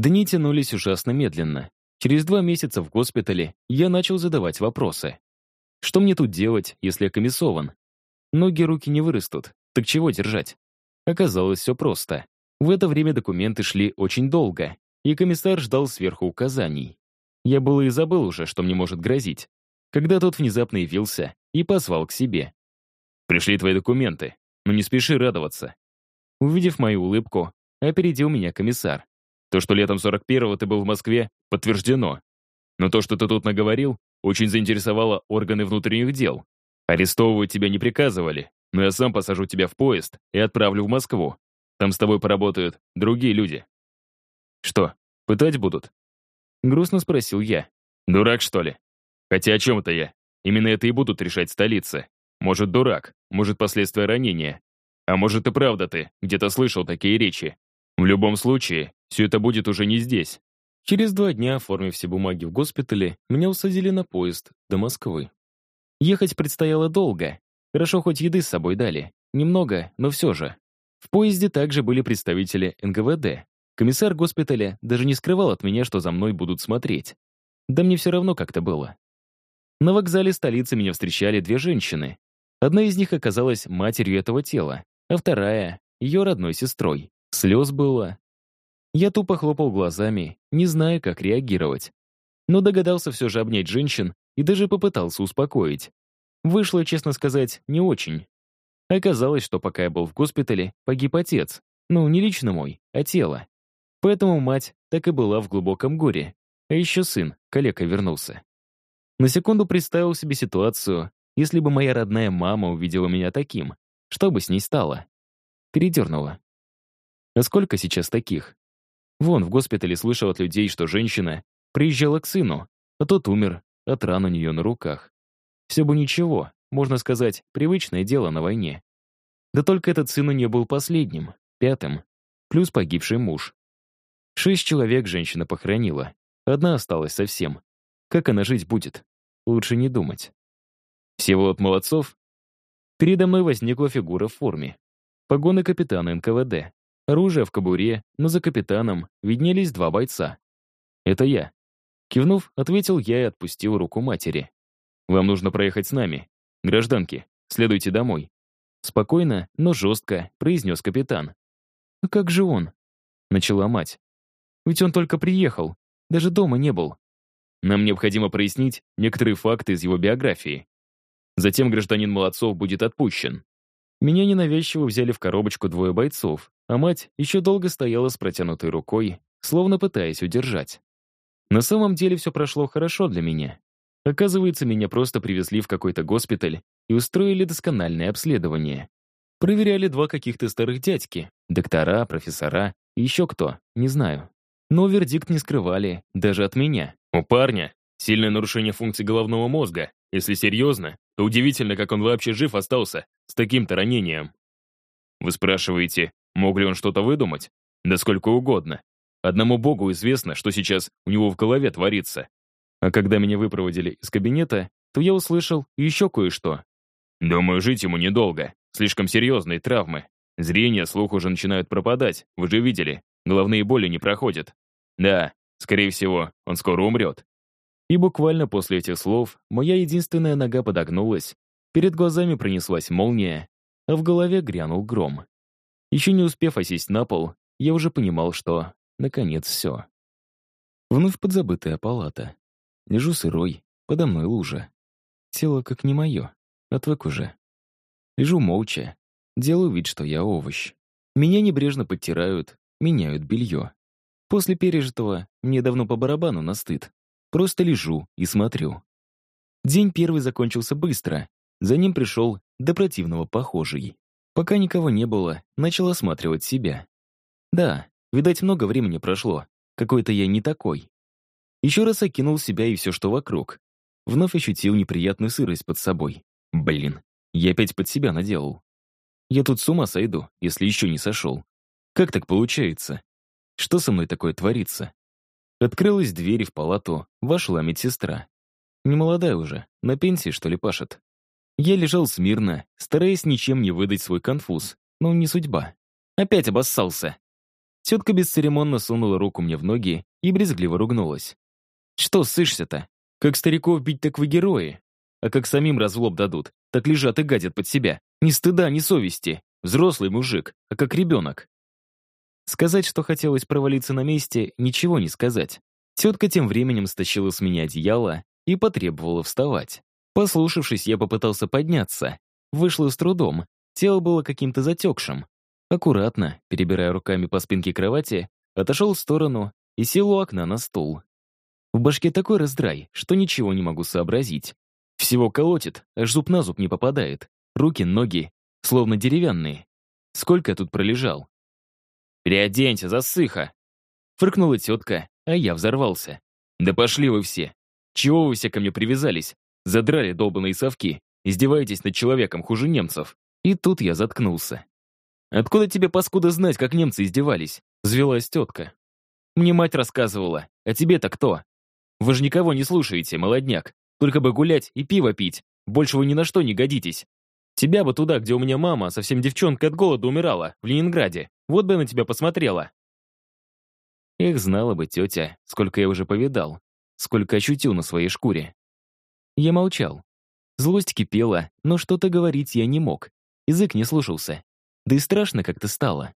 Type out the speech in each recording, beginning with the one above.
Дни тянулись ужасно медленно. Через два месяца в госпитале я начал задавать вопросы. Что мне тут делать, если я комиссован? Ноги руки не вырастут, так чего держать? Оказалось, все просто. В это время документы шли очень долго, и комиссар ждал сверху указаний. Я было и забыл уже, что мне может грозить, когда тот внезапно явился и позвал к себе. «Пришли твои документы, но не спеши радоваться». Увидев мою улыбку, опередил меня комиссар. То, что летом 41-го ты был в Москве, подтверждено. Но то, что ты тут наговорил, очень заинтересовало органы внутренних дел. Арестовывать тебя не приказывали, но я сам посажу тебя в поезд и отправлю в Москву. Там с тобой поработают другие люди. Что, пытать будут? Грустно спросил я. Дурак, что ли? Хотя о чем это я? Именно это и будут решать столицы. Может, дурак, может, последствия ранения. А может, и правда ты где-то слышал такие речи. В любом случае, все это будет уже не здесь. Через два дня, оформив все бумаги в госпитале, меня усадили на поезд до Москвы. Ехать предстояло долго. Хорошо, хоть еды с собой дали. Немного, но все же. В поезде также были представители НГВД. Комиссар госпиталя даже не скрывал от меня, что за мной будут смотреть. Да мне все равно как-то было. На вокзале столицы меня встречали две женщины. Одна из них оказалась матерью этого тела, а вторая — ее родной сестрой. Слез было. Я тупо хлопал глазами, не зная, как реагировать. Но догадался все же обнять женщин и даже попытался успокоить. Вышло, честно сказать, не очень. Оказалось, что пока я был в госпитале, погиб отец. Ну, не лично мой, а тело. Поэтому мать так и была в глубоком горе. А еще сын, коллега, вернулся. На секунду представил себе ситуацию, если бы моя родная мама увидела меня таким, что бы с ней стало? Передернула. А сколько сейчас таких? Вон, в госпитале слышал от людей, что женщина приезжала к сыну, а тот умер от ран у нее на руках. Все бы ничего, можно сказать, привычное дело на войне. Да только этот сын у нее был последним, пятым, плюс погибший муж. Шесть человек женщина похоронила, одна осталась совсем. Как она жить будет? Лучше не думать. Всего от молодцов. Передо мной возникла фигура в форме. Погоны капитана НКВД. Оружие в кобуре, но за капитаном виднелись два бойца. «Это я». Кивнув, ответил я и отпустил руку матери. «Вам нужно проехать с нами. Гражданки, следуйте домой». Спокойно, но жестко произнес капитан. «А как же он?» Начала мать. «Ведь он только приехал, даже дома не был». Нам необходимо прояснить некоторые факты из его биографии. Затем гражданин Молодцов будет отпущен. Меня ненавязчиво взяли в коробочку двое бойцов, а мать еще долго стояла с протянутой рукой, словно пытаясь удержать. На самом деле все прошло хорошо для меня. Оказывается, меня просто привезли в какой-то госпиталь и устроили доскональное обследование. Проверяли два каких-то старых дядьки, доктора, профессора и еще кто, не знаю. Но вердикт не скрывали, даже от меня. У парня сильное нарушение функций головного мозга. Если серьезно, удивительно, как он вообще жив остался с таким-то ранением. Вы спрашиваете, мог ли он что-то выдумать? Да сколько угодно. Одному богу известно, что сейчас у него в голове творится. А когда меня выпроводили из кабинета, то я услышал еще кое-что. Думаю, жить ему недолго. Слишком серьезные травмы. Зрение, слух уже начинают пропадать, вы же видели. Головные боли не проходят. Да, скорее всего, он скоро умрет. И буквально после этих слов моя единственная нога подогнулась, перед глазами пронеслась молния, а в голове грянул гром. Еще не успев осесть на пол, я уже понимал, что, наконец, все. Вновь подзабытая палата. Лежу сырой, подо мной лужа. Тело как не мое, отвык уже. Лежу молча, делаю вид, что я овощ. Меня небрежно подтирают, меняют белье. После пережитого мне давно по барабану на стыд. Просто лежу и смотрю. День первый закончился быстро. За ним пришел до противного похожий. Пока никого не было, начал осматривать себя. Да, видать, много времени прошло. Какой-то я не такой. Еще раз окинул себя и все, что вокруг. Вновь ощутил неприятную сырость под собой. Блин, я опять под себя наделал. Я тут с ума сойду, если еще не сошел. Как так получается? Что со мной такое творится? Открылась дверь в палату, вошла медсестра. Немолодая уже, на пенсии, что ли, пашет. Я лежал смирно, стараясь ничем не выдать свой конфуз, но не судьба. Опять обоссался. Тетка бесцеремонно сунула руку мне в ноги и брезгливо ругнулась. «Что ссышься-то? Как стариков бить, так вы герои. А как самим разлоб дадут, так лежат и гадят под себя. Ни стыда, ни совести. Взрослый мужик, а как ребенок». Сказать, что хотелось провалиться на месте, ничего не сказать. Тетка тем временем стащила с меня одеяло и потребовала вставать. Послушавшись, я попытался подняться. Вышло с трудом. Тело было каким-то затекшим. Аккуратно, перебирая руками по спинке кровати, отошел в сторону и сел у окна на стул. В башке такой раздрай, что ничего не могу сообразить. Всего колотит, аж зуб на зуб не попадает. Руки, ноги, словно деревянные. Сколько я тут пролежал? «Переоденься, засыха!» Фыркнула тетка, а я взорвался. «Да пошли вы все! Чего вы все ко мне привязались? Задрали долбаные совки, издеваетесь над человеком хуже немцев!» И тут я заткнулся. «Откуда тебе, паскуда, знать, как немцы издевались?» Взвелась тетка. «Мне мать рассказывала. А тебе-то кто? Вы же никого не слушаете, молодняк. Только бы гулять и пиво пить. Больше вы ни на что не годитесь. Тебя бы туда, где у меня мама совсем девчонка от голода умирала, в Ленинграде. Вот бы на тебя посмотрела». Эх, знала бы тетя, сколько я уже повидал, сколько ощутил на своей шкуре. Я молчал. Злость кипела, но что-то говорить я не мог. Язык не слушался. Да и страшно как-то стало.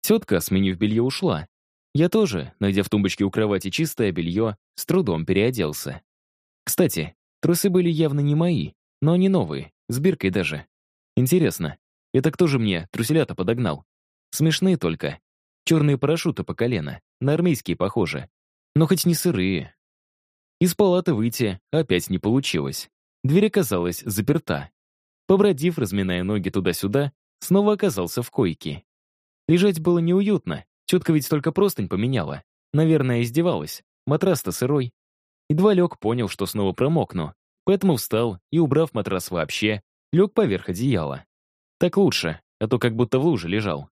Тетка, сменив белье, ушла. Я тоже, найдя в тумбочке у кровати чистое белье, с трудом переоделся. Кстати, трусы были явно не мои, но они новые, с биркой даже. Интересно, это кто же мне труселята подогнал? Смешные только. Черные парашюты по колено, на армейские похожи. Но хоть не сырые. Из палаты выйти опять не получилось. Дверь оказалась заперта. Побродив, разминая ноги туда-сюда, снова оказался в койке. Лежать было неуютно, тетка ведь только простынь поменяла. Наверное, издевалась, матрас-то сырой. Едва лег, понял, что снова промокну, поэтому встал и, убрав матрас вообще, лег поверх одеяла. Так лучше, а то как будто в луже лежал.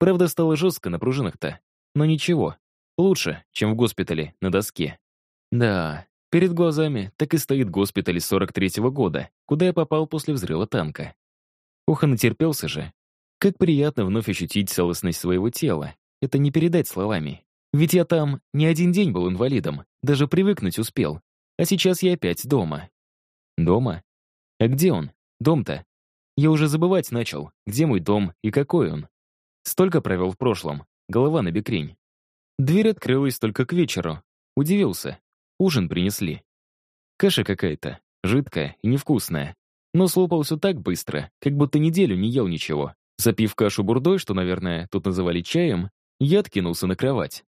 Правда, стало жестко на пружинах-то, но ничего, лучше, чем в госпитале на доске. Да, перед глазами так и стоит госпиталь 43-го года, куда я попал после взрыва танка. Ох, натерпелся же. Как приятно вновь ощутить целостность своего тела. Это не передать словами. Ведь я там не один день был инвалидом, даже привыкнуть успел. А сейчас я опять дома. Дома? А где он? Дом-то? Я уже забывать начал, где мой дом и какой он. Столько провел в прошлом, голова на бекрень. Дверь открылась только к вечеру. Удивился. Ужин принесли. Каша какая-то, жидкая и невкусная но слопался так быстро, как будто неделю не ел ничего. Запив кашу бурдой, что, наверное, тут называли чаем, я откинулся на кровать.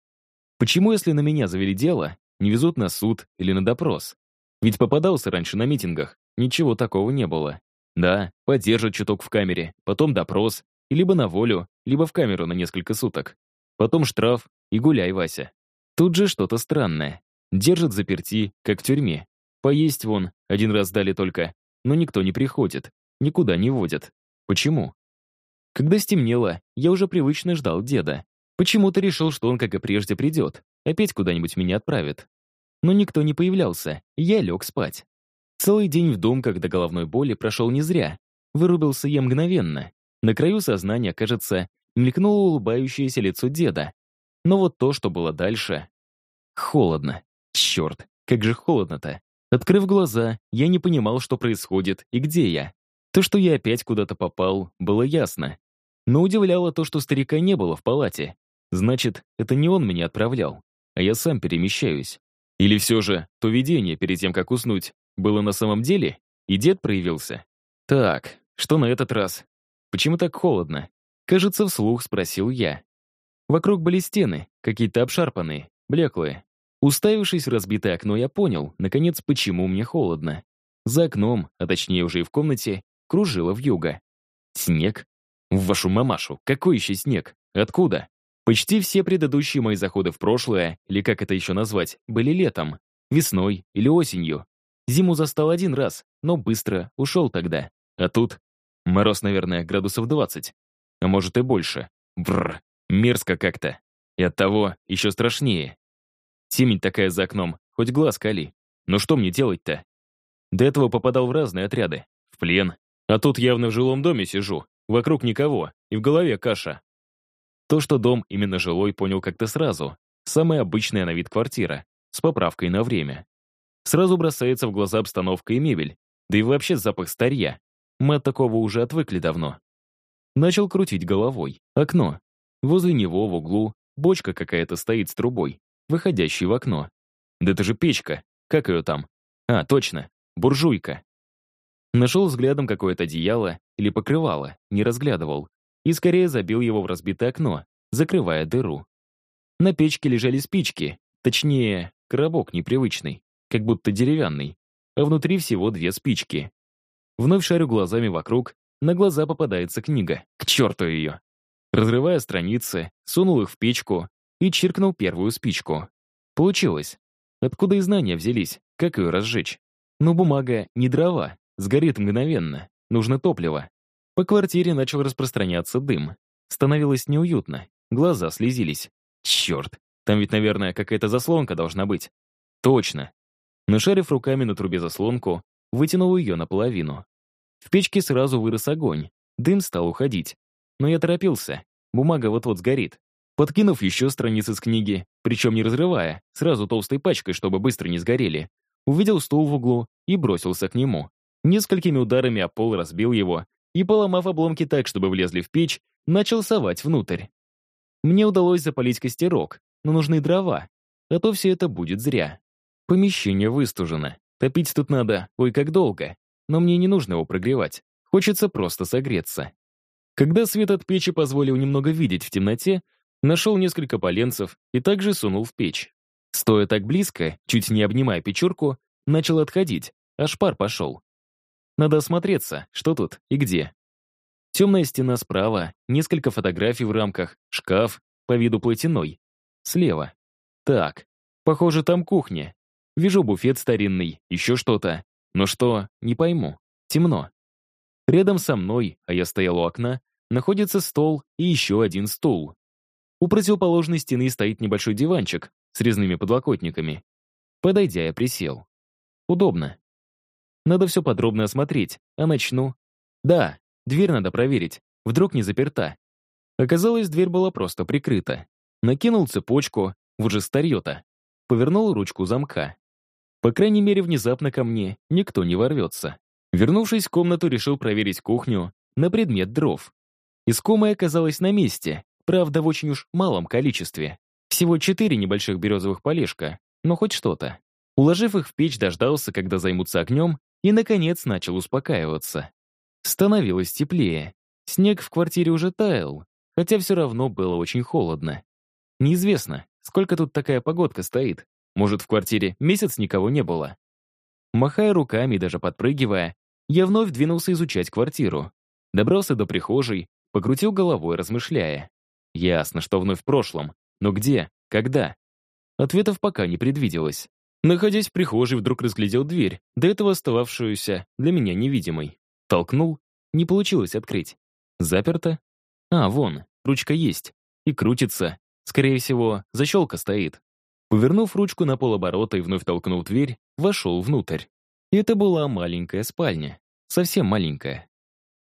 Почему, если на меня завели дело, не везут на суд или на допрос? Ведь попадался раньше на митингах, ничего такого не было. Да, подержат чуток в камере, потом допрос, и либо на волю, либо в камеру на несколько суток. Потом штраф и гуляй, Вася. Тут же что-то странное. Держат заперти, как в тюрьме. Поесть вон, один раз дали только, но никто не приходит, никуда не водят. Почему? Когда стемнело, я уже привычно ждал деда. Почему-то решил, что он, как и прежде, придет, опять куда-нибудь меня отправит. Но никто не появлялся, я лег спать. Целый день в дом, когда головной боли, прошел не зря. Вырубился я мгновенно. На краю сознания, кажется, мелькнуло улыбающееся лицо деда. Но вот то, что было дальше... Холодно. Черт, как же холодно-то. Открыв глаза, я не понимал, что происходит и где я. То, что я опять куда-то попал, было ясно. Но удивляло то, что старика не было в палате. Значит, это не он меня отправлял, а я сам перемещаюсь. Или все же то видение перед тем, как уснуть, было на самом деле, и дед проявился? Так, что на этот раз? Почему так холодно? Кажется, вслух спросил я. Вокруг были стены, какие-то обшарпанные, блеклые. Уставившись в разбитое окно, я понял, наконец, почему мне холодно. За окном, а точнее уже и в комнате, кружило вьюга. Снег? В вашу мамашу, какой еще снег? Откуда? Почти все предыдущие мои заходы в прошлое, или как это еще назвать, были летом, весной или осенью. Зиму застал один раз, но быстро ушел тогда. А тут мороз, наверное, градусов 20. А может и больше. Бррр, мерзко как-то. И оттого еще страшнее. Темень такая за окном, хоть глаз кали. Но что мне делать-то? До этого попадал в разные отряды. В плен. А тут явно в жилом доме сижу. Вокруг никого. И в голове каша. То, что дом именно жилой, понял как-то сразу. Самая обычная на вид квартира, с поправкой на время. Сразу бросается в глаза обстановка и мебель, да и вообще запах старья. Мы от такого уже отвыкли давно. Начал крутить головой. Окно. Возле него, в углу, бочка какая-то стоит с трубой, выходящей в окно. Да это же печка. Как ее там? А, точно. Буржуйка. Нашел взглядом какое-то одеяло или покрывало, не разглядывал, и скорее забил его в разбитое окно, закрывая дыру. На печке лежали спички, точнее, коробок непривычный, как будто деревянный, а внутри всего две спички. Вновь шарю глазами вокруг, на глаза попадается книга. К черту ее! Разрывая страницы, сунул их в печку и чиркнул первую спичку. Получилось. Откуда и знания взялись, как ее разжечь? Но бумага не дрова, сгорит мгновенно, нужно топливо. По квартире начал распространяться дым. Становилось неуютно, глаза слезились. Черт, там ведь, наверное, какая-то заслонка должна быть. Точно. Нашарив руками на трубе заслонку, вытянул ее наполовину. В печке сразу вырос огонь, дым стал уходить. Но я торопился, бумага вот-вот сгорит. Подкинув еще страницы с книги, причем не разрывая, сразу толстой пачкой, чтобы быстро не сгорели, увидел стул в углу и бросился к нему. Несколькими ударами о пол разбил его и, поломав обломки так, чтобы влезли в печь, начал совать внутрь. Мне удалось запалить костерок, но нужны дрова, а то все это будет зря. Помещение выстужено. Топить тут надо, ой, как долго. Но мне не нужно его прогревать. Хочется просто согреться. Когда свет от печи позволил немного видеть в темноте, Нашел несколько поленцев и также сунул в печь. Стоя так близко, чуть не обнимая печурку, начал отходить, аж пар пошел. Надо осмотреться, что тут и где. Темная стена справа, несколько фотографий в рамках, шкаф, по виду платяной. Слева. Так, похоже, там кухня. Вижу буфет старинный, еще что-то. Но что, не пойму. Темно. Рядом со мной, а я стоял у окна, находится стол и еще один стул. У противоположной стены стоит небольшой диванчик с резными подлокотниками. Подойдя, я присел. Удобно. Надо все подробно осмотреть, а начну. Да, дверь надо проверить, вдруг не заперта. Оказалось, дверь была просто прикрыта. Накинул цепочку, в уже старье-то. Повернул ручку замка. По крайней мере, внезапно ко мне никто не ворвется. Вернувшись в комнату, решил проверить кухню на предмет дров. Искомая оказалась на месте, Правда, в очень уж малом количестве. Всего четыре небольших березовых полежка, но хоть что-то. Уложив их в печь, дождался, когда займутся огнем, и, наконец, начал успокаиваться. Становилось теплее. Снег в квартире уже таял, хотя все равно было очень холодно. Неизвестно, сколько тут такая погодка стоит. Может, в квартире месяц никого не было. Махая руками и даже подпрыгивая, я вновь двинулся изучать квартиру. Добрался до прихожей, покрутил головой, размышляя. Ясно, что вновь в прошлом. Но где? Когда? Ответов пока не предвиделось. Находясь в прихожей, вдруг разглядел дверь, до этого остававшуюся для меня невидимой. Толкнул, не получилось открыть. Заперто? А, вон, ручка есть. И крутится. Скорее всего, защелка стоит. Повернув ручку на полоборота и вновь толкнул дверь, вошел внутрь. Это была маленькая спальня. Совсем маленькая.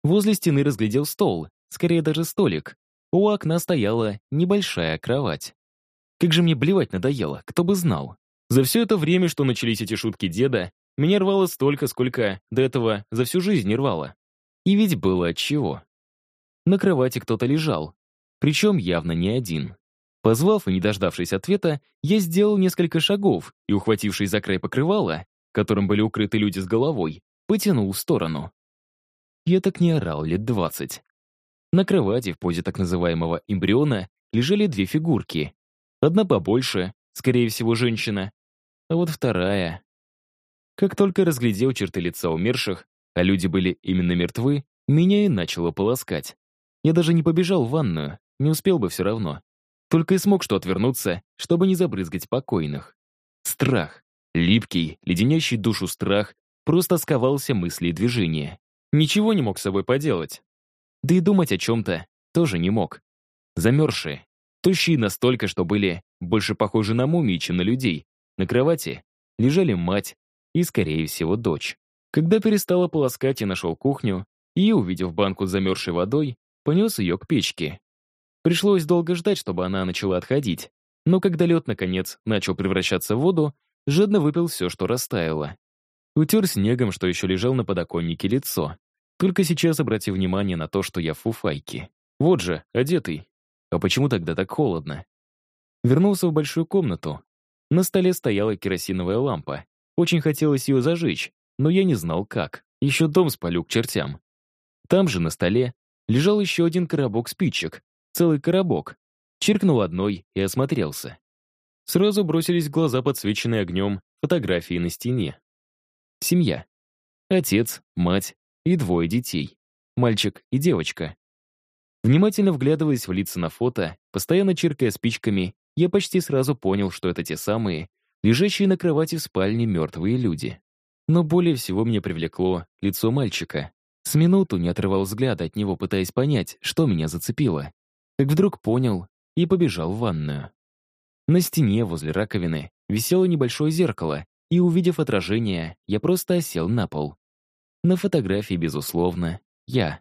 Возле стены разглядел стол, скорее даже столик, у окна стояла небольшая кровать. Как же мне блевать надоело, кто бы знал. За все это время, что начались эти шутки деда, меня рвало столько, сколько до этого за всю жизнь не рвало. И ведь было отчего. На кровати кто-то лежал, причем явно не один. Позвав и не дождавшись ответа, я сделал несколько шагов и, ухватившись за край покрывала, которым были укрыты люди с головой, потянул в сторону. Я так не орал лет двадцать. На кровати в позе так называемого эмбриона лежали две фигурки. Одна побольше, скорее всего, женщина, а вот вторая... Как только разглядел черты лица умерших, а люди были именно мертвы, меня и начало полоскать. Я даже не побежал в ванную, не успел бы все равно. Только и смог что отвернуться, чтобы не забрызгать покойных. Страх, липкий, леденящий душу страх, просто сковался мысли и движения. Ничего не мог с собой поделать. Да и думать о чем-то тоже не мог. Замерзшие, тощие настолько, что были больше похожи на мумии, чем на людей. На кровати лежали мать и, скорее всего, дочь. Когда перестала полоскать, я нашел кухню и, увидев банку с замерзшей водой, понес ее к печке. Пришлось долго ждать, чтобы она начала отходить. Но когда лед, наконец, начал превращаться в воду, жадно выпил все, что растаяло. Утер снегом, что еще лежал на подоконнике лицо. Только сейчас обратив внимание на то, что я в фуфайке. Вот же, одетый. А почему тогда так холодно? Вернулся в большую комнату. На столе стояла керосиновая лампа. Очень хотелось ее зажечь, но я не знал как. Еще дом спалю к чертям. Там же на столе лежал еще один коробок спичек. Целый коробок. Чиркнул одной и осмотрелся. Сразу бросились в глаза подсвеченные огнем фотографии на стене. Семья. Отец, мать и двое детей. Мальчик и девочка. Внимательно вглядываясь в лица на фото, постоянно чиркая спичками, я почти сразу понял, что это те самые, лежащие на кровати в спальне мертвые люди. Но более всего меня привлекло лицо мальчика. С минуту не отрывал взгляда от него, пытаясь понять, что меня зацепило. Как вдруг понял и побежал в ванную. На стене возле раковины висело небольшое зеркало, и, увидев отражение, я просто осел на пол. На фотографии, безусловно, я.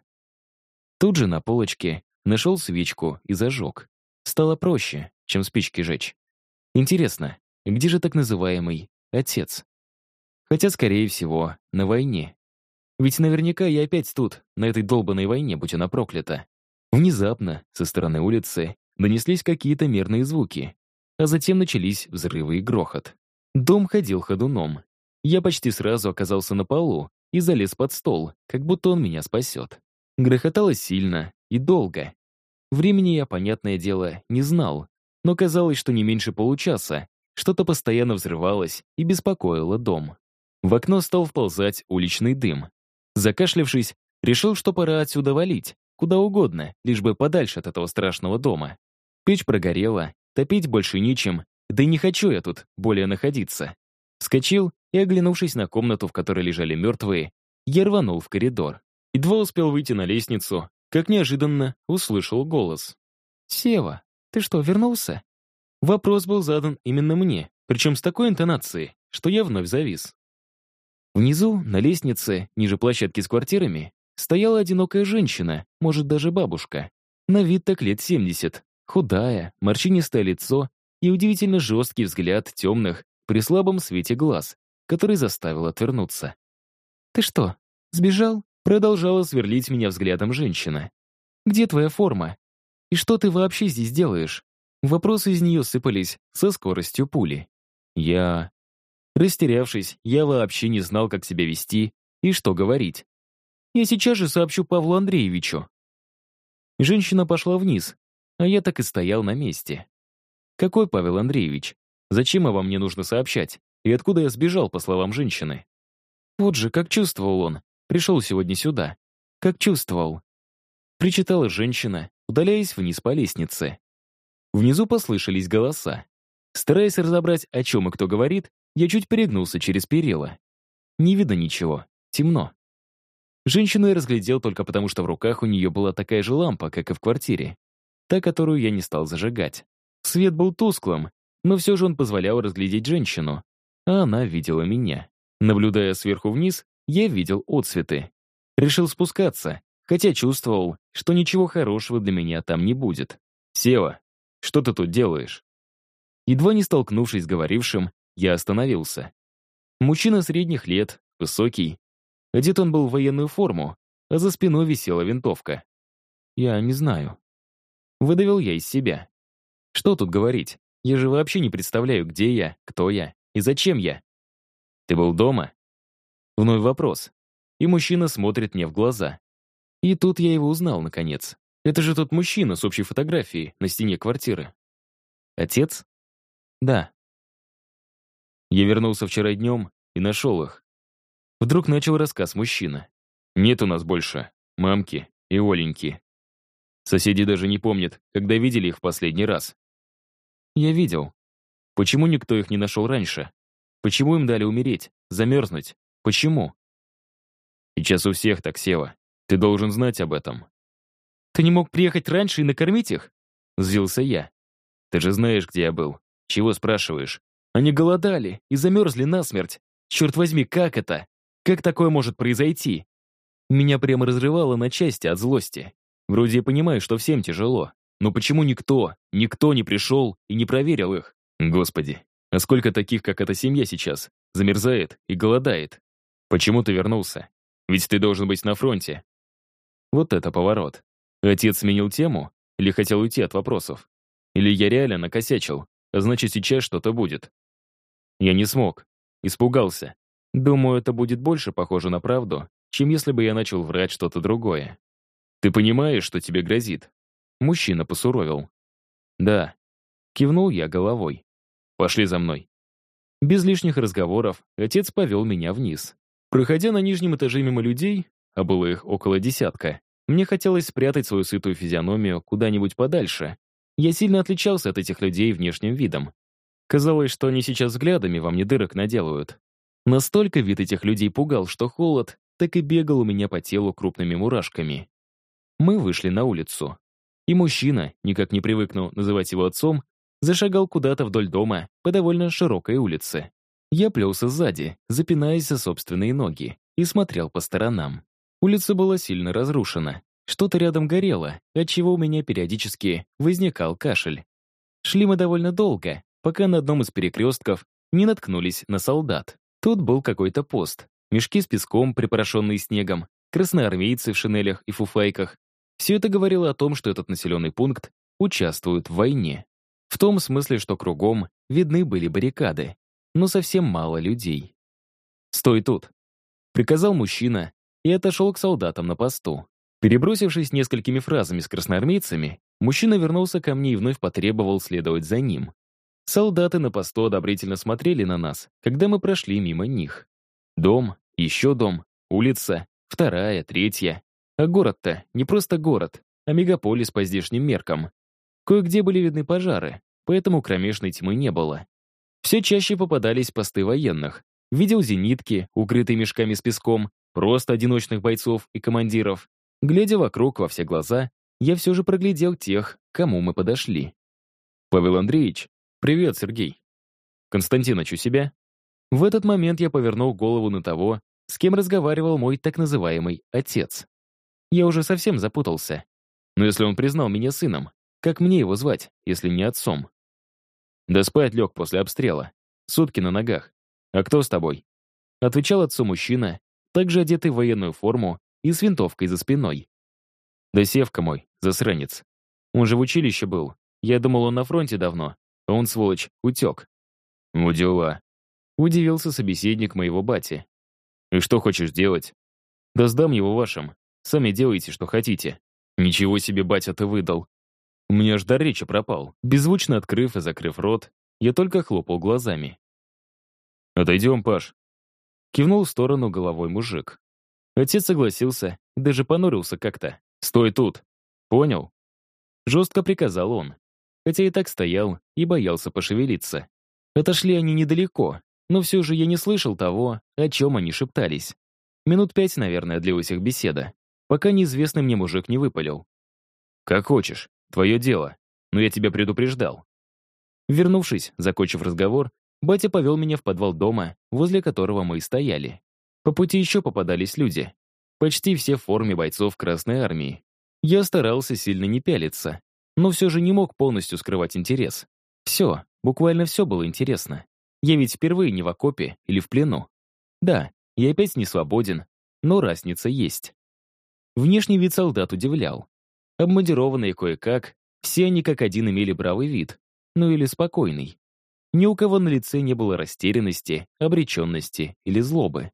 Тут же на полочке нашел свечку и зажег. Стало проще, чем спички жечь. Интересно, где же так называемый отец? Хотя, скорее всего, на войне. Ведь наверняка я опять тут, на этой долбанной войне, будь она проклята. Внезапно, со стороны улицы, донеслись какие-то мерные звуки, а затем начались взрывы и грохот. Дом ходил ходуном. Я почти сразу оказался на полу и залез под стол, как будто он меня спасет. Грохотало сильно и долго. Времени я, понятное дело, не знал, но казалось, что не меньше получаса что-то постоянно взрывалось и беспокоило дом. В окно стал вползать уличный дым. Закашлявшись, решил, что пора отсюда валить, куда угодно, лишь бы подальше от этого страшного дома. Печь прогорела, топить больше нечем, да и не хочу я тут более находиться. Вскочил и, оглянувшись на комнату, в которой лежали мертвые, я рванул в коридор. Едва успел выйти на лестницу, как неожиданно услышал голос. «Сева, ты что, вернулся?» Вопрос был задан именно мне, причем с такой интонацией, что я вновь завис. Внизу, на лестнице, ниже площадки с квартирами, стояла одинокая женщина, может, даже бабушка. На вид так лет 70, худая, морщинистое лицо и удивительно жесткий взгляд темных при слабом свете глаз, который заставил отвернуться. «Ты что, сбежал?» Продолжала сверлить меня взглядом женщина. «Где твоя форма? И что ты вообще здесь делаешь?» Вопросы из нее сыпались со скоростью пули. Я... Растерявшись, я вообще не знал, как себя вести и что говорить. Я сейчас же сообщу Павлу Андреевичу. Женщина пошла вниз, а я так и стоял на месте. Какой Павел Андреевич? Зачем обо мне нужно сообщать? И откуда я сбежал, по словам женщины? Вот же, как чувствовал он. Пришел сегодня сюда. Как чувствовал. Причитала женщина, удаляясь вниз по лестнице. Внизу послышались голоса. Стараясь разобрать, о чем и кто говорит, я чуть перегнулся через перила. Не видно ничего. Темно. Женщину я разглядел только потому, что в руках у нее была такая же лампа, как и в квартире. Та, которую я не стал зажигать. Свет был тусклым, но все же он позволял разглядеть женщину, а она видела меня. Наблюдая сверху вниз, я видел отцветы. Решил спускаться, хотя чувствовал, что ничего хорошего для меня там не будет. «Сева, что ты тут делаешь?» Едва не столкнувшись с говорившим, я остановился. Мужчина средних лет, высокий. Одет он был в военную форму, а за спиной висела винтовка. Я не знаю. Выдавил я из себя. Что тут говорить? Я же вообще не представляю, где я, кто я и зачем я. Ты был дома? Вновь вопрос. И мужчина смотрит мне в глаза. И тут я его узнал, наконец. Это же тот мужчина с общей фотографией на стене квартиры. Отец? Да. Я вернулся вчера днем и нашел их. Вдруг начал рассказ мужчина. Нет у нас больше мамки и Оленьки. Соседи даже не помнят, когда видели их в последний раз. Я видел. Почему никто их не нашел раньше? Почему им дали умереть, замерзнуть? Почему? Сейчас у всех так, Сева. Ты должен знать об этом. Ты не мог приехать раньше и накормить их? Взвился я. Ты же знаешь, где я был. Чего спрашиваешь? Они голодали и замерзли насмерть. Черт возьми, как это? Как такое может произойти? Меня прямо разрывало на части от злости. Вроде я понимаю, что всем тяжело. Но почему никто, никто не пришел и не проверил их? Господи, а сколько таких, как эта семья сейчас, замерзает и голодает? Почему ты вернулся? Ведь ты должен быть на фронте. Вот это поворот. Отец сменил тему или хотел уйти от вопросов? Или я реально накосячил, а значит сейчас что-то будет? Я не смог. Испугался. Думаю, это будет больше похоже на правду, чем если бы я начал врать что-то другое. Ты понимаешь, что тебе грозит? Мужчина посуровил. Да. Кивнул я головой. Пошли за мной. Без лишних разговоров отец повел меня вниз. Проходя на нижнем этаже мимо людей, а было их около десятка, мне хотелось спрятать свою сытую физиономию куда-нибудь подальше. Я сильно отличался от этих людей внешним видом. Казалось, что они сейчас взглядами во мне дырок наделают. Настолько вид этих людей пугал, что холод так и бегал у меня по телу крупными мурашками. Мы вышли на улицу. И мужчина, никак не привыкнув называть его отцом, зашагал куда-то вдоль дома по довольно широкой улице. Я плелся сзади, запинаясь за собственные ноги, и смотрел по сторонам. Улица была сильно разрушена. Что-то рядом горело, отчего у меня периодически возникал кашель. Шли мы довольно долго, пока на одном из перекрестков не наткнулись на солдат. Тут был какой-то пост. Мешки с песком, припорошенные снегом, красноармейцы в шинелях и фуфайках. Все это говорило о том, что этот населенный пункт участвует в войне. В том смысле, что кругом видны были баррикады, но совсем мало людей. «Стой тут!» — приказал мужчина и отошел к солдатам на посту. Перебросившись несколькими фразами с красноармейцами, мужчина вернулся ко мне и вновь потребовал следовать за ним. Солдаты на посту одобрительно смотрели на нас, когда мы прошли мимо них. Дом, еще дом, улица, вторая, третья. А город-то не просто город, а мегаполис по здешним меркам. Кое-где были видны пожары, поэтому кромешной тьмы не было. Все чаще попадались посты военных. Видел зенитки, укрытые мешками с песком, просто одиночных бойцов и командиров. Глядя вокруг во все глаза, я все же проглядел тех, кому мы подошли. «Павел Андреевич, привет, Сергей. Константиноч у себя?» В этот момент я повернул голову на того, с кем разговаривал мой так называемый отец. Я уже совсем запутался. Но если он признал меня сыном, как мне его звать, если не отцом? Да спать лег после обстрела. Сутки на ногах. А кто с тобой? Отвечал отцу мужчина, также одетый в военную форму и с винтовкой за спиной. Да Севка мой, засранец. Он же в училище был. Я думал, он на фронте давно. Он, сволочь, утек. Ну дела. Удивился собеседник моего бати. И что хочешь делать? Да сдам его вашим. Сами делайте, что хотите. Ничего себе батя ты выдал. У меня аж дар речи пропал. Беззвучно открыв и закрыв рот, я только хлопал глазами. «Отойдем, Паш». Кивнул в сторону головой мужик. Отец согласился даже понурился как-то. «Стой тут!» «Понял?» Жестко приказал он. Хотя и так стоял и боялся пошевелиться. Отошли они недалеко, но все же я не слышал того, о чем они шептались. Минут пять, наверное, длилась их беседа, пока неизвестный мне мужик не выпалил. «Как хочешь. Твое дело. Но я тебя предупреждал». Вернувшись, закончив разговор, батя повел меня в подвал дома, возле которого мы и стояли. По пути еще попадались люди. Почти все в форме бойцов Красной Армии. Я старался сильно не пялиться, но все же не мог полностью скрывать интерес. Все, буквально все было интересно. Я ведь впервые не в окопе или в плену. Да, я опять не свободен, но разница есть. Внешний вид солдат удивлял. Обмундированные кое-как, все они как один имели бравый вид, ну или спокойный. Ни у кого на лице не было растерянности, обреченности или злобы.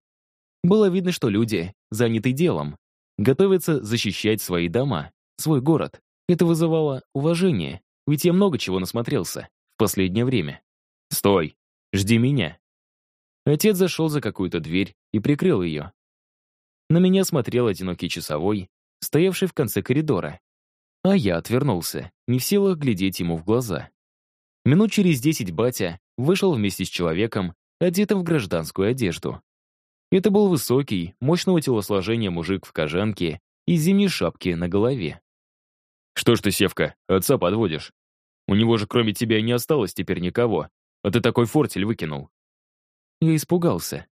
Было видно, что люди заняты делом, готовятся защищать свои дома, свой город. Это вызывало уважение, ведь я много чего насмотрелся в последнее время. «Стой! Жди меня!» Отец зашел за какую-то дверь и прикрыл ее. На меня смотрел одинокий часовой, стоявший в конце коридора, а я отвернулся, не в силах глядеть ему в глаза. Минут через десять батя вышел вместе с человеком, одетым в гражданскую одежду. Это был высокий, мощного телосложения мужик в кожанке и зимней шапке на голове. «Что ж ты, Севка, отца подводишь? У него же кроме тебя не осталось теперь никого, а ты такой фортель выкинул». Я испугался.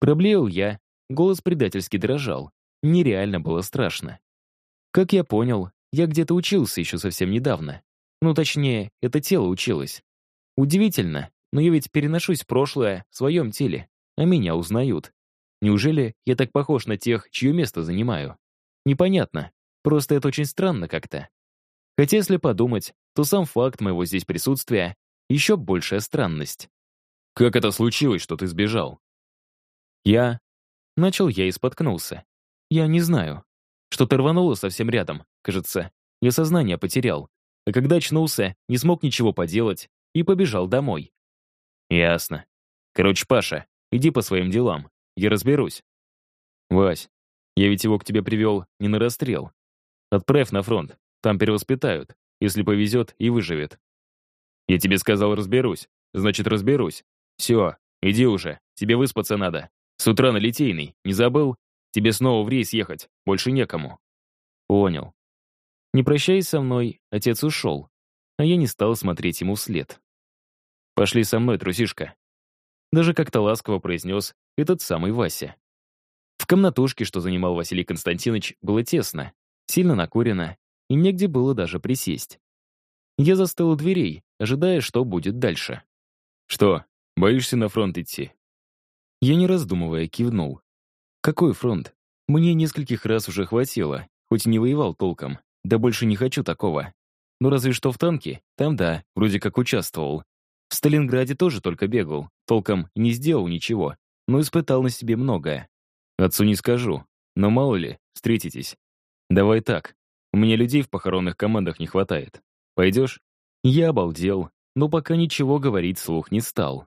Проблеял я, голос предательски дрожал. Нереально было страшно. Как я понял, я где-то учился еще совсем недавно. Ну, точнее, это тело училось. Удивительно, но я ведь переношусь в прошлое в своем теле, а меня узнают. Неужели я так похож на тех, чье место занимаю? Непонятно. Просто это очень странно как-то. Хотя, если подумать, то сам факт моего здесь присутствия — еще большая странность. «Как это случилось, что ты сбежал?» «Я...» Начал я и споткнулся. «Я не знаю. Что-то рвануло совсем рядом, кажется. Я сознание потерял. А когда очнулся, не смог ничего поделать и побежал домой». «Ясно. Короче, Паша, иди по своим делам. Я разберусь». «Вась, я ведь его к тебе привел не на расстрел. Отправь на фронт. Там перевоспитают. Если повезет, и выживет. Я тебе сказал, разберусь. Значит, разберусь. Все, иди уже. Тебе выспаться надо. С утра на Литейный. Не забыл? Тебе снова в рейс ехать. Больше некому. Понял. Не прощаясь со мной, отец ушел. А я не стал смотреть ему вслед. «Пошли со мной, трусишка». Даже как-то ласково произнес этот самый Вася. В комнатушке, что занимал Василий Константинович, было тесно, сильно накурено, и негде было даже присесть. Я застыл у дверей, ожидая, что будет дальше. «Что, боишься на фронт идти?» Я, не раздумывая, кивнул. «Какой фронт? Мне нескольких раз уже хватило, хоть не воевал толком. Да больше не хочу такого. Ну разве что в танке, там да, вроде как участвовал. В Сталинграде тоже только бегал, толком не сделал ничего, но испытал на себе многое. Отцу не скажу, но мало ли, встретитесь. Давай так, у меня людей в похоронных командах не хватает. Пойдешь? Я обалдел, но пока ничего говорить слух не стал.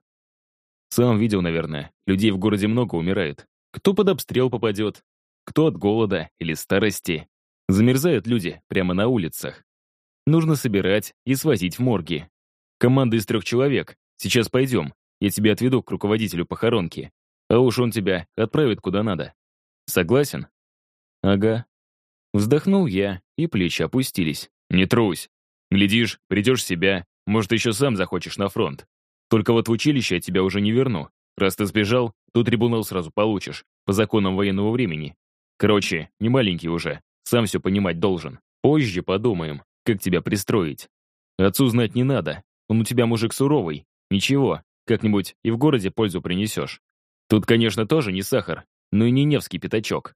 Сам видел, наверное, людей в городе много умирает. Кто под обстрел попадет, кто от голода или старости. Замерзают люди прямо на улицах. Нужно собирать и свозить в морги. Команда из трех человек. Сейчас пойдем. Я тебя отведу к руководителю похоронки. А уж он тебя отправит куда надо. Согласен? Ага. Вздохнул я, и плечи опустились. «Не трусь. Глядишь, придешь себя, может, еще сам захочешь на фронт. Только вот в училище я тебя уже не верну. Раз ты сбежал, то трибунал сразу получишь, по законам военного времени. Короче, не маленький уже, сам все понимать должен. Позже подумаем, как тебя пристроить. Отцу знать не надо, он у тебя мужик суровый. Ничего, как-нибудь и в городе пользу принесешь. Тут, конечно, тоже не сахар, но и не Невский пятачок.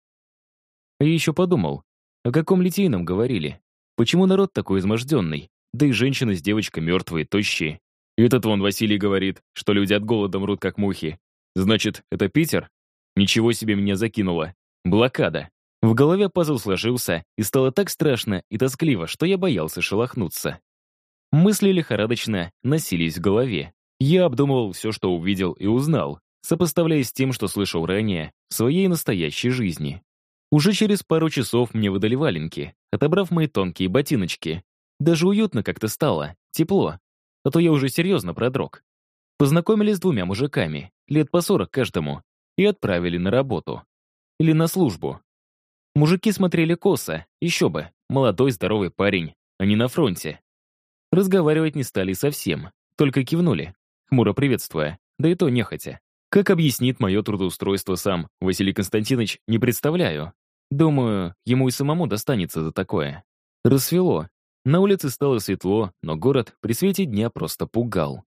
Я еще подумал, о каком литейном говорили? Почему народ такой изможденный? Да и женщины с девочкой мертвые, тощие. Этот вон Василий говорит, что люди от голода мрут как мухи. Значит, это Питер? Ничего себе меня закинуло. Блокада. В голове пазл сложился, и стало так страшно и тоскливо, что я боялся шелохнуться. Мысли лихорадочно носились в голове. Я обдумывал все, что увидел и узнал, сопоставляя с тем, что слышал ранее в своей настоящей жизни. Уже через пару часов мне выдали валенки, отобрав мои тонкие ботиночки. Даже уютно как-то стало, тепло. А то я уже серьезно продрог. Познакомились с двумя мужиками, лет по сорок каждому, и отправили на работу. Или на службу. Мужики смотрели косо, еще бы, молодой здоровый парень, а не на фронте. Разговаривать не стали совсем, только кивнули, хмуро приветствуя, да и то нехотя. Как объяснит мое трудоустройство сам Василий Константинович, не представляю. Думаю, ему и самому достанется за такое. Рассвело. На улице стало светло, но город при свете дня просто пугал.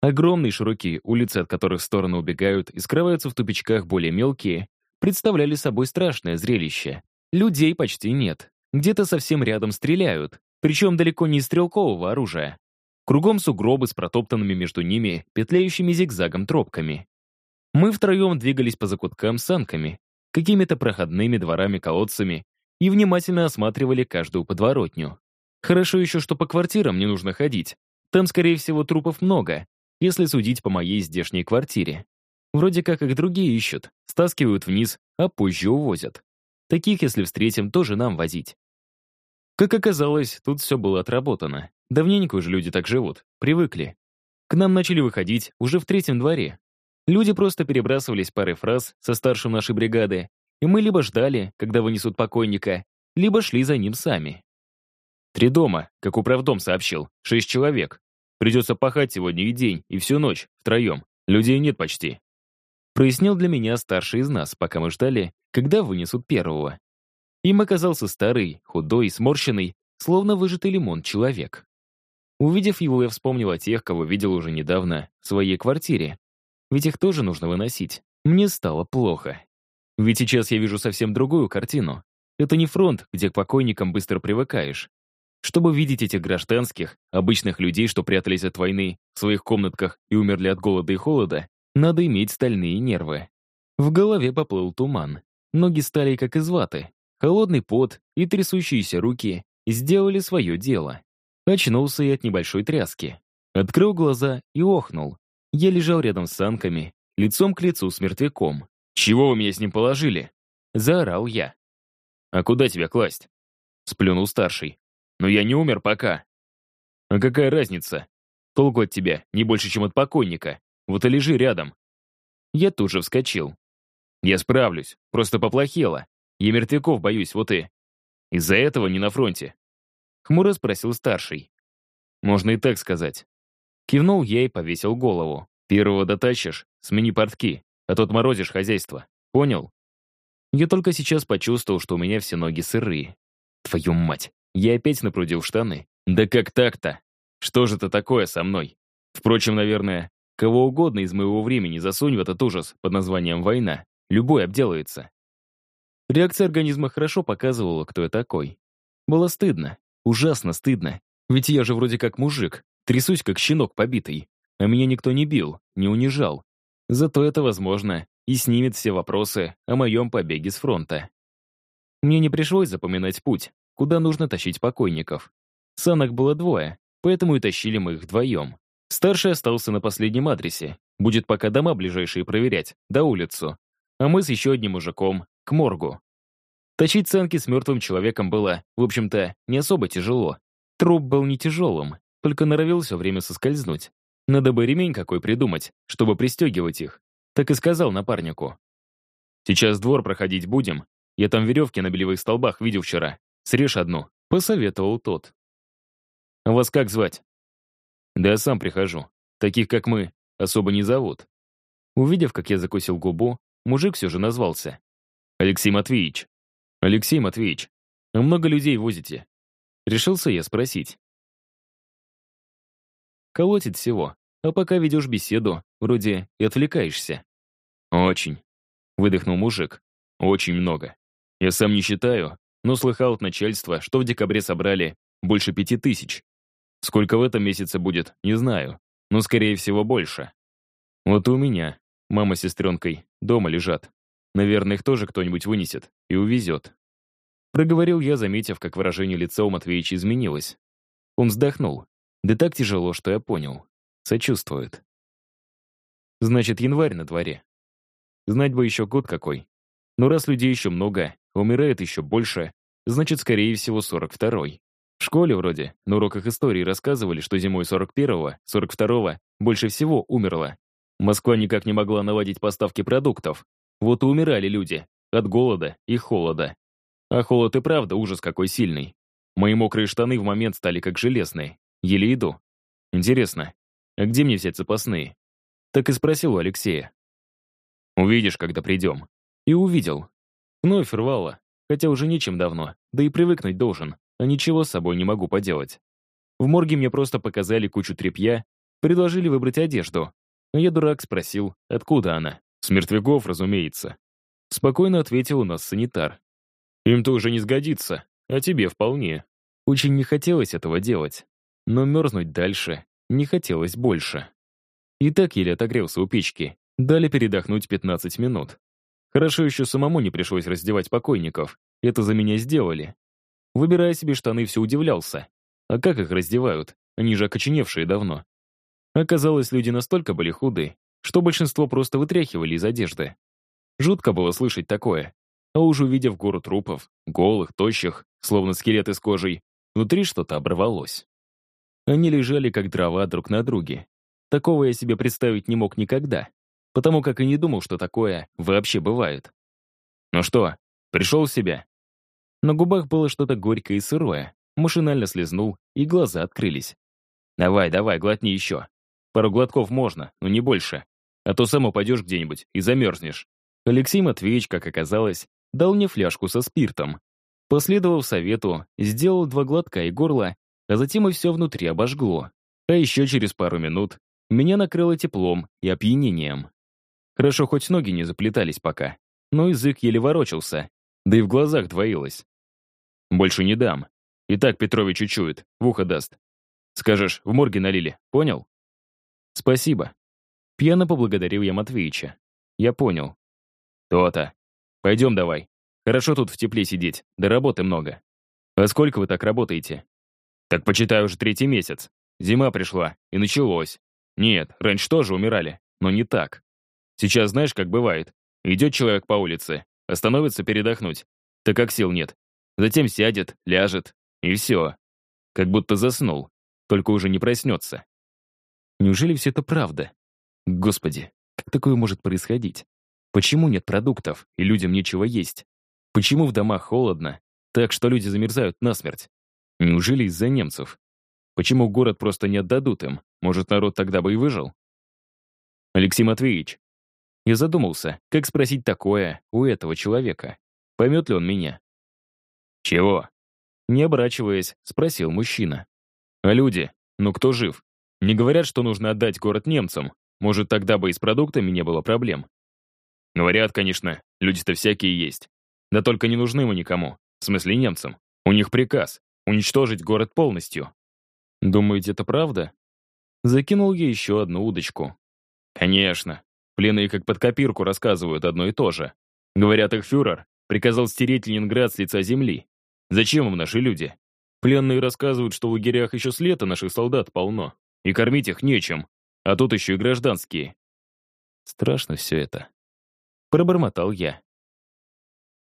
Огромные широкие улицы, от которых в сторону убегают и скрываются в тупичках более мелкие, представляли собой страшное зрелище. Людей почти нет. Где-то совсем рядом стреляют, причем далеко не из стрелкового оружия. Кругом сугробы с протоптанными между ними, петляющими зигзагом тропками. Мы втроем двигались по закуткам санками, какими-то проходными дворами-колодцами и внимательно осматривали каждую подворотню. Хорошо еще, что по квартирам не нужно ходить. Там, скорее всего, трупов много, если судить по моей здешней квартире. Вроде как их другие ищут, стаскивают вниз, а позже увозят. Таких, если встретим, тоже нам возить. Как оказалось, тут все было отработано. Давненько уже люди так живут, привыкли. К нам начали выходить уже в третьем дворе, Люди просто перебрасывались парой фраз со старшим нашей бригады, и мы либо ждали, когда вынесут покойника, либо шли за ним сами. Три дома, как управдом сообщил, шесть человек. Придется пахать сегодня и день, и всю ночь, втроем. Людей нет почти. Прояснил для меня старший из нас, пока мы ждали, когда вынесут первого. Им оказался старый, худой, сморщенный, словно выжатый лимон человек. Увидев его, я вспомнил о тех, кого видел уже недавно в своей квартире. Ведь их тоже нужно выносить. Мне стало плохо. Ведь сейчас я вижу совсем другую картину. Это не фронт, где к покойникам быстро привыкаешь. Чтобы видеть этих гражданских, обычных людей, что прятались от войны в своих комнатках и умерли от голода и холода, надо иметь стальные нервы. В голове поплыл туман. Ноги стали как из ваты. Холодный пот и трясущиеся руки сделали свое дело. Очнулся я от небольшой тряски. Открыл глаза и охнул. Я лежал рядом с санками, лицом к лицу с мертвяком. «Чего вы меня с ним положили?» Заорал я. «А куда тебя класть?» Сплюнул старший. «Но я не умер пока». «А какая разница? Толку от тебя не больше, чем от покойника. Вот и лежи рядом». Я тут же вскочил. «Я справлюсь, просто поплохело. Я мертвяков боюсь, вот и...» «Из-за этого не на фронте. Хмуро спросил старший. Можно и так сказать. Кивнул я и повесил голову. Первого дотащишь, смени портки, а то отморозишь хозяйство. Понял? Я только сейчас почувствовал, что у меня все ноги сырые. Твою мать, я опять напрудил штаны. Да как так-то? Что же это такое со мной? Впрочем, наверное, кого угодно из моего времени засунь в этот ужас под названием «война». Любой обделается. Реакция организма хорошо показывала, кто я такой. Было стыдно. Ужасно стыдно. Ведь я же вроде как мужик, трясусь как щенок побитый. А меня никто не бил, не унижал. Зато это, возможно, и снимет все вопросы о моем побеге с фронта. Мне не пришлось запоминать путь, куда нужно тащить покойников. Санок было двое, поэтому и тащили мы их вдвоем. Старший остался на последнем адресе, будет пока дома ближайшие проверять, до улицу. А мы с еще одним мужиком — к моргу. Тащить санки с мертвым человеком было, в общем-то, не особо тяжело. Труп был не тяжелым, только норовил все время соскользнуть. Надо бы ремень какой придумать, чтобы пристегивать их. Так и сказал напарнику. «Сейчас двор проходить будем. Я там веревки на белевых столбах видел вчера. Срежь одну», — посоветовал тот. «А вас как звать?» «Да я сам прихожу. Таких, как мы, особо не зовут». Увидев, как я закусил губу, мужик все же назвался. «Алексей Матвеевич». «Алексей Матвеевич, а много людей возите?» Решился я спросить. Колотит всего, а пока ведешь беседу, вроде и отвлекаешься. «Очень», — выдохнул мужик. «Очень много. Я сам не считаю, но слыхал от начальства, что в декабре собрали больше пяти тысяч. Сколько в этом месяце будет, не знаю, но, скорее всего, больше. Вот у меня, мама с сестренкой, дома лежат. Наверное, их тоже кто-нибудь вынесет и увезет. Проговорил я, заметив, как выражение лица у Матвеевича изменилось. Он вздохнул. Да так тяжело, что я понял. Сочувствует. Значит, январь на дворе. Знать бы еще год какой. Но раз людей еще много, умирает еще больше, значит, скорее всего, 42-й. В школе вроде на уроках истории рассказывали, что зимой 41-го, 42-го больше всего умерло. Москва никак не могла наладить поставки продуктов, вот и умирали люди от голода и холода. А холод и правда ужас какой сильный. Мои мокрые штаны в момент стали как железные. Еле иду. Интересно, а где мне взять запасные? Так и спросил у Алексея. Увидишь, когда придем. И увидел. Вновь рвало, хотя уже нечем давно, да и привыкнуть должен, а ничего с собой не могу поделать. В морге мне просто показали кучу тряпья, предложили выбрать одежду. Но я, дурак, спросил, откуда она. С мертвяков, разумеется. Спокойно ответил у нас санитар. Им-то уже не сгодится, а тебе вполне. Очень не хотелось этого делать. Но мерзнуть дальше не хотелось больше. И так еле отогрелся у печки. Дали передохнуть 15 минут. Хорошо еще самому не пришлось раздевать покойников. Это за меня сделали. Выбирая себе штаны, все удивлялся. А как их раздевают? Они же окоченевшие давно. Оказалось, люди настолько были худые, что большинство просто вытряхивали из одежды. Жутко было слышать такое. А уже увидев гору трупов, голых, тощих, словно скелеты с кожей, внутри что-то оборвалось. Они лежали как дрова друг на друге. Такого я себе представить не мог никогда, потому как и не думал, что такое вообще бывает. «Ну что, пришел в себя?» На губах было что-то горькое и сырое. Машинально слезнул, и глаза открылись. «Давай, давай, глотни еще. Пару глотков можно, но не больше а то сам упадешь где-нибудь и замерзнешь». Алексей Матвеевич, как оказалось, дал мне фляжку со спиртом. Последовав совету, сделал два глотка и горло, а затем и все внутри обожгло. А еще через пару минут меня накрыло теплом и опьянением. Хорошо, хоть ноги не заплетались пока, но язык еле ворочался, да и в глазах двоилось. Больше не дам. И так Петрович учует, в ухо даст. Скажешь, в морге налили, понял? Спасибо. Пьяно поблагодарил я Матвеича. Я понял. То-то. Пойдем давай. Хорошо тут в тепле сидеть, да работы много. А сколько вы так работаете? Так почитай уже третий месяц. Зима пришла, и началось. Нет, раньше тоже умирали, но не так. Сейчас знаешь, как бывает. Идет человек по улице, остановится передохнуть. Так как сил нет. Затем сядет, ляжет, и все. Как будто заснул, только уже не проснется. Неужели все это правда? Господи, как такое может происходить? Почему нет продуктов, и людям нечего есть? Почему в домах холодно, так что люди замерзают насмерть? Неужели из-за немцев? Почему город просто не отдадут им? Может, народ тогда бы и выжил? Алексей Матвеевич. Я задумался, как спросить такое у этого человека. Поймет ли он меня? Чего? Не оборачиваясь, спросил мужчина. А люди? Ну кто жив? Не говорят, что нужно отдать город немцам. Может, тогда бы и с продуктами не было проблем. Говорят, конечно, люди-то всякие есть. Да только не нужны мы никому. В смысле немцам. У них приказ — уничтожить город полностью. Думаете, это правда? Закинул я еще одну удочку. Конечно. Пленные как под копирку рассказывают одно и то же. Говорят, их фюрер приказал стереть Ленинград с лица земли. Зачем им наши люди? Пленные рассказывают, что в лагерях еще с лета наших солдат полно, и кормить их нечем, а тут еще и гражданские. Страшно все это. Пробормотал я.